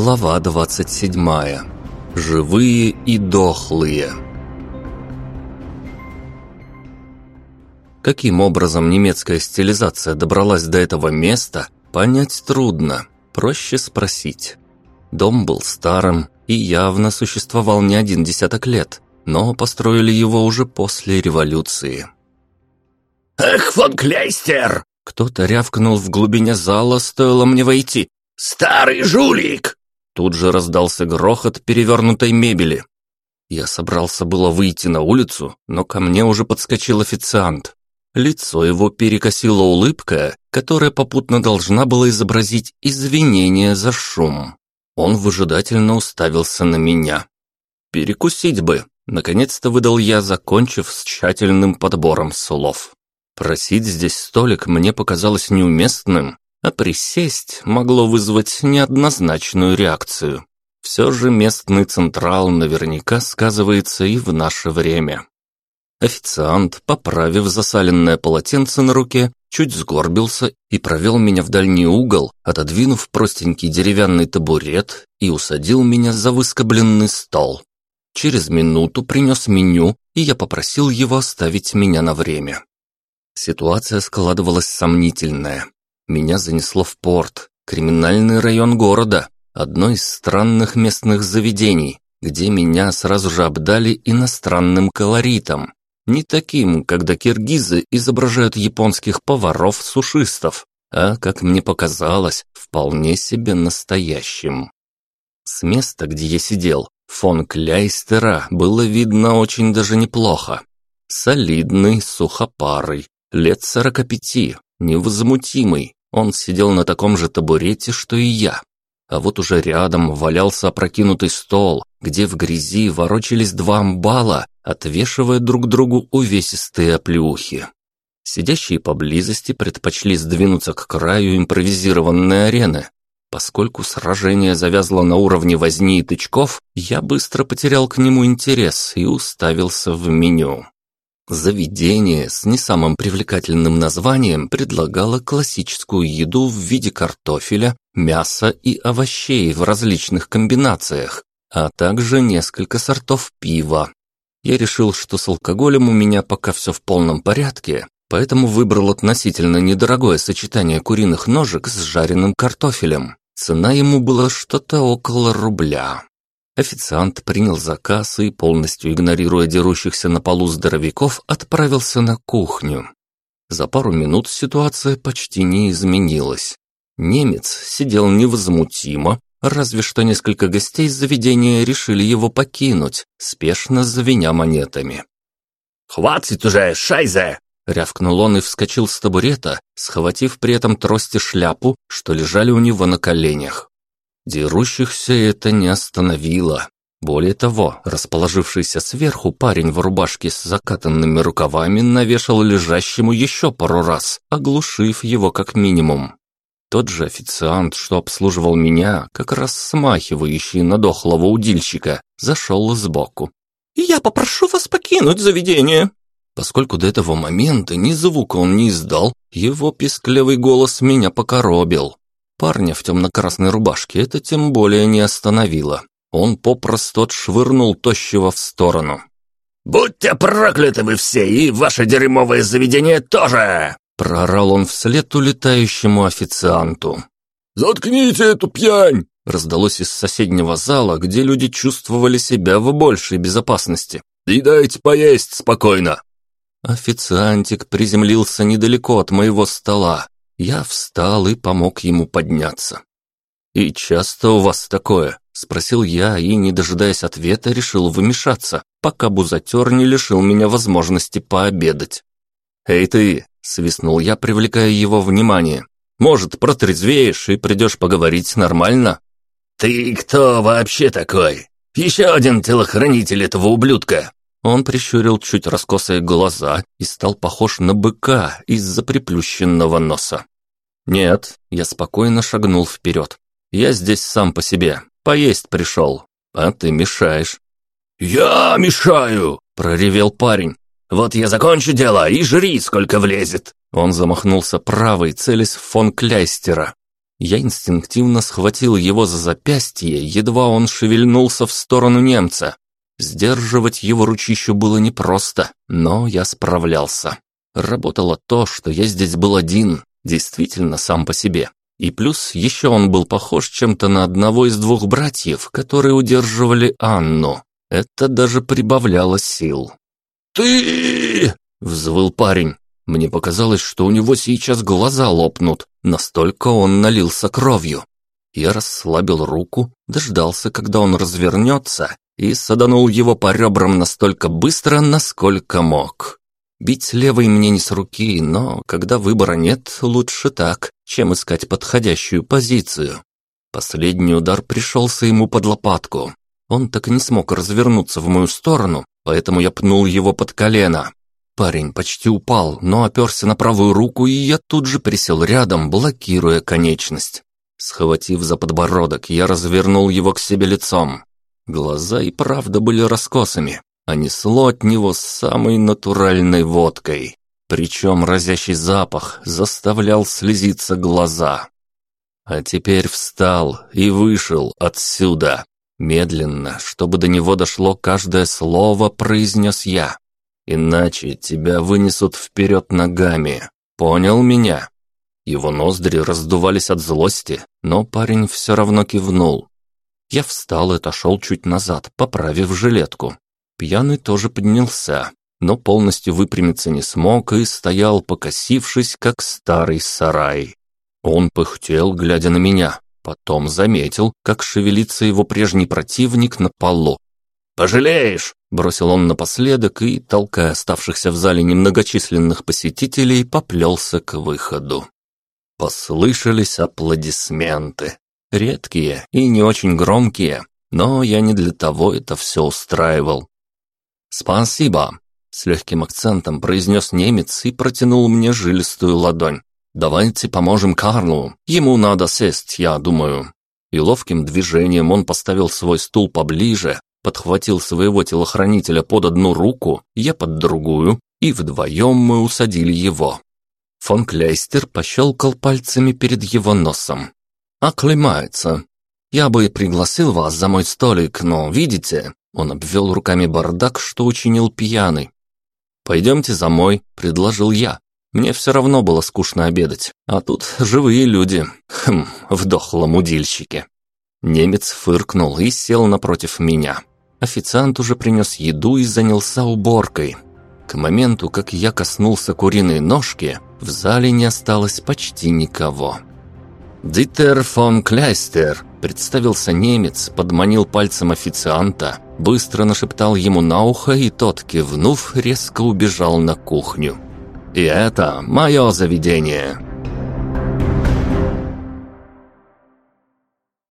Глава 27. Живые и дохлые. Каким образом немецкая стилизация добралась до этого места, понять трудно. Проще спросить. Дом был старым и явно существовал не один десяток лет, но построили его уже после революции. «Эх, фон Клейстер!» Кто-то рявкнул в глубине зала, стоило мне войти. «Старый жулик!» Тут же раздался грохот перевернутой мебели. Я собрался было выйти на улицу, но ко мне уже подскочил официант. Лицо его перекосила улыбка, которая попутно должна была изобразить извинение за шум. Он выжидательно уставился на меня. «Перекусить бы!» — наконец-то выдал я, закончив с тщательным подбором слов. Просить здесь столик мне показалось неуместным, а присесть могло вызвать неоднозначную реакцию. Все же местный централ наверняка сказывается и в наше время. Официант, поправив засаленное полотенце на руке, чуть сгорбился и провел меня в дальний угол, отодвинув простенький деревянный табурет и усадил меня за выскобленный стол. Через минуту принес меню, и я попросил его оставить меня на время. Ситуация складывалась сомнительная. Меня занесло в порт, криминальный район города, одно из странных местных заведений, где меня сразу же обдали иностранным колоритом, не таким, когда киргизы изображают японских поваров-сушистов, а, как мне показалось, вполне себе настоящим. С места, где я сидел, фон Кляйстера было видно очень даже неплохо. Солидный, сухопарый, лет сорока пяти, невозмутимый. Он сидел на таком же табурете, что и я. А вот уже рядом валялся опрокинутый стол, где в грязи ворочались два амбала, отвешивая друг другу увесистые оплеухи. Сидящие поблизости предпочли сдвинуться к краю импровизированной арены. Поскольку сражение завязло на уровне возни и тычков, я быстро потерял к нему интерес и уставился в меню. Заведение с не самым привлекательным названием предлагало классическую еду в виде картофеля, мяса и овощей в различных комбинациях, а также несколько сортов пива. Я решил, что с алкоголем у меня пока все в полном порядке, поэтому выбрал относительно недорогое сочетание куриных ножек с жареным картофелем. Цена ему была что-то около рубля. Официант принял заказ и, полностью игнорируя дерущихся на полу здоровяков, отправился на кухню. За пару минут ситуация почти не изменилась. Немец сидел невозмутимо, разве что несколько гостей заведения решили его покинуть, спешно звеня монетами. «Хватит уже, шайзе!» Рявкнул он и вскочил с табурета, схватив при этом трости шляпу, что лежали у него на коленях. Дерущихся это не остановило. Более того, расположившийся сверху парень в рубашке с закатанными рукавами навешал лежащему еще пару раз, оглушив его как минимум. Тот же официант, что обслуживал меня, как раз смахивающий на дохлого удильщика, зашел сбоку. «Я попрошу вас покинуть заведение!» Поскольку до этого момента ни звука он не издал, его писклявый голос меня покоробил. Парня в темно-красной рубашке это тем более не остановило. Он попросту отшвырнул тощего в сторону. «Будьте прокляты вы все, и ваше дерьмовое заведение тоже!» Проорал он вслед улетающему официанту. «Заткните эту пьянь!» Раздалось из соседнего зала, где люди чувствовали себя в большей безопасности. «И дайте поесть спокойно!» Официантик приземлился недалеко от моего стола, я встал и помог ему подняться. «И часто у вас такое?» – спросил я и, не дожидаясь ответа, решил вмешаться, пока бузатер не лишил меня возможности пообедать. «Эй ты!» – свистнул я, привлекая его внимание. «Может, протрезвеешь и придешь поговорить нормально?» «Ты кто вообще такой? Еще один телохранитель этого ублюдка!» Он прищурил чуть раскосые глаза и стал похож на быка из-за приплющенного носа. «Нет», — я спокойно шагнул вперед. «Я здесь сам по себе. Поесть пришел, а ты мешаешь». «Я мешаю!» — проревел парень. «Вот я закончу дело и жри, сколько влезет!» Он замахнулся правой, целясь в фон Кляйстера. Я инстинктивно схватил его за запястье, едва он шевельнулся в сторону немца. Сдерживать его ручищу было непросто, но я справлялся. Работало то, что я здесь был один, действительно сам по себе. И плюс еще он был похож чем-то на одного из двух братьев, которые удерживали Анну. Это даже прибавляло сил. «Ты!» — взвыл парень. Мне показалось, что у него сейчас глаза лопнут, настолько он налился кровью. Я расслабил руку, дождался, когда он развернется, и саданул его по ребрам настолько быстро, насколько мог. Бить левой мне не с руки, но когда выбора нет, лучше так, чем искать подходящую позицию. Последний удар пришелся ему под лопатку. Он так и не смог развернуться в мою сторону, поэтому я пнул его под колено. Парень почти упал, но оперся на правую руку, и я тут же присел рядом, блокируя конечность. Схватив за подбородок, я развернул его к себе лицом. Глаза и правда были раскосыми, а несло от него самой натуральной водкой. Причем разящий запах заставлял слезиться глаза. А теперь встал и вышел отсюда. Медленно, чтобы до него дошло каждое слово, произнес я. Иначе тебя вынесут вперед ногами. Понял меня? Его ноздри раздувались от злости, но парень все равно кивнул. Я встал и отошел чуть назад, поправив жилетку. Пьяный тоже поднялся, но полностью выпрямиться не смог и стоял, покосившись, как старый сарай. Он пыхтел, глядя на меня, потом заметил, как шевелится его прежний противник на полу. «Пожалеешь!» – бросил он напоследок и, толкая оставшихся в зале немногочисленных посетителей, поплелся к выходу. Послышались аплодисменты. Редкие и не очень громкие, но я не для того это все устраивал. «Спасибо!» — с легким акцентом произнес немец и протянул мне жилистую ладонь. «Давайте поможем Карлу, ему надо сесть, я думаю». И ловким движением он поставил свой стул поближе, подхватил своего телохранителя под одну руку, я под другую, и вдвоем мы усадили его. Фон Клейстер пощелкал пальцами перед его носом. «Оклемается. Я бы пригласил вас за мой столик, но, видите, он обвел руками бардак, что учинил пьяный. «Пойдемте за мой», — предложил я. Мне все равно было скучно обедать, а тут живые люди, хм, в дохлом удильщике. Немец фыркнул и сел напротив меня. Официант уже принес еду и занялся уборкой. К моменту, как я коснулся куриной ножки, в зале не осталось почти никого. «Дитер фон Кляйстер», — представился немец, подманил пальцем официанта, быстро нашептал ему на ухо, и тот, кивнув, резко убежал на кухню. «И это мое заведение»,